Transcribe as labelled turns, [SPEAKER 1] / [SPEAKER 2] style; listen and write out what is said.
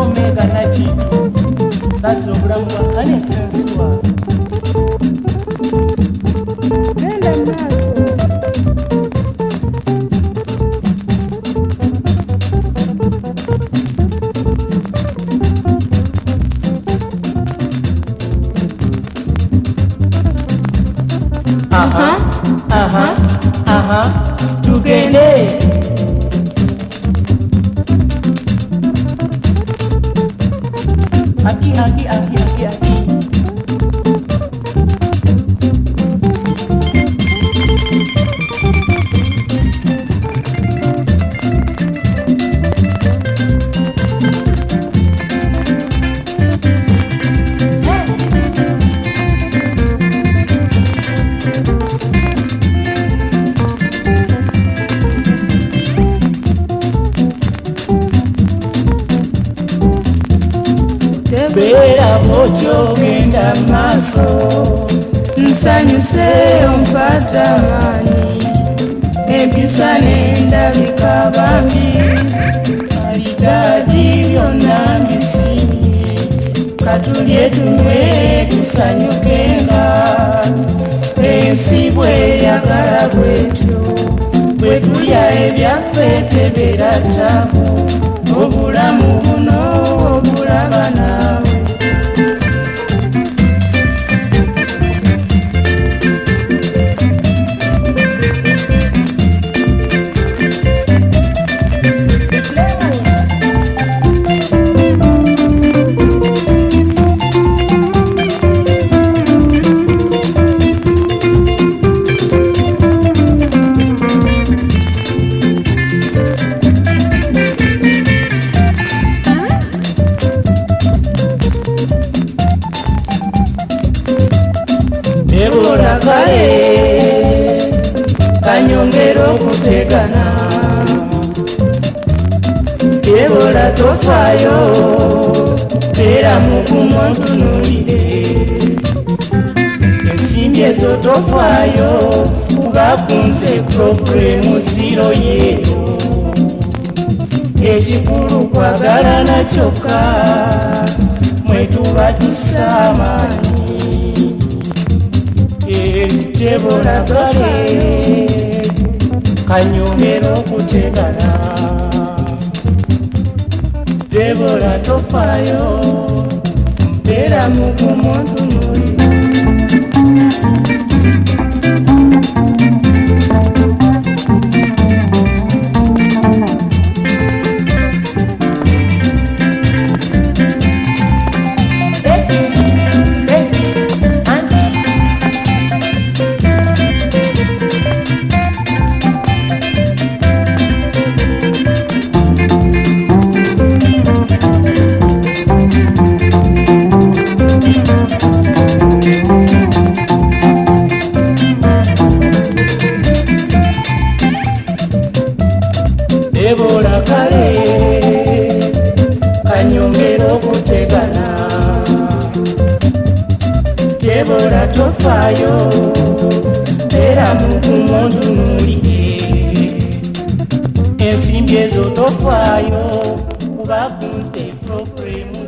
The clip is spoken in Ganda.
[SPEAKER 1] omega na g saza obulamu bwakane ensensuwa
[SPEAKER 2] genda maaso
[SPEAKER 1] aha. Aha. Aha. Tugende. Aki aki aki aki aki beera bwokyogenda maaso
[SPEAKER 2] nsanyuse ompata maanyi empisa n'endabika bambi
[SPEAKER 1] alidadi byonna mbisimye
[SPEAKER 2] katulye tunywe tusanyukenga ensi bweyagala bwetyo bwe tulya ebyaffe tebera ttamu obulamu buno obulaba naawe
[SPEAKER 1] ebola kale kanyongera okutegana ebola tofaayo beera mugumu ntunulire ensimbi ezo tofaayo kubakunze puroguremu ziro yeero ekikulu kwagalana kyokka mwetuba tusaamaanyi tebola twalere kanyongera okutegana debola tofayo. Beera mugumu ntunulira bora tofayo era mugumu ontunuulire ensimbi ezo tofayo kuba kunse problemu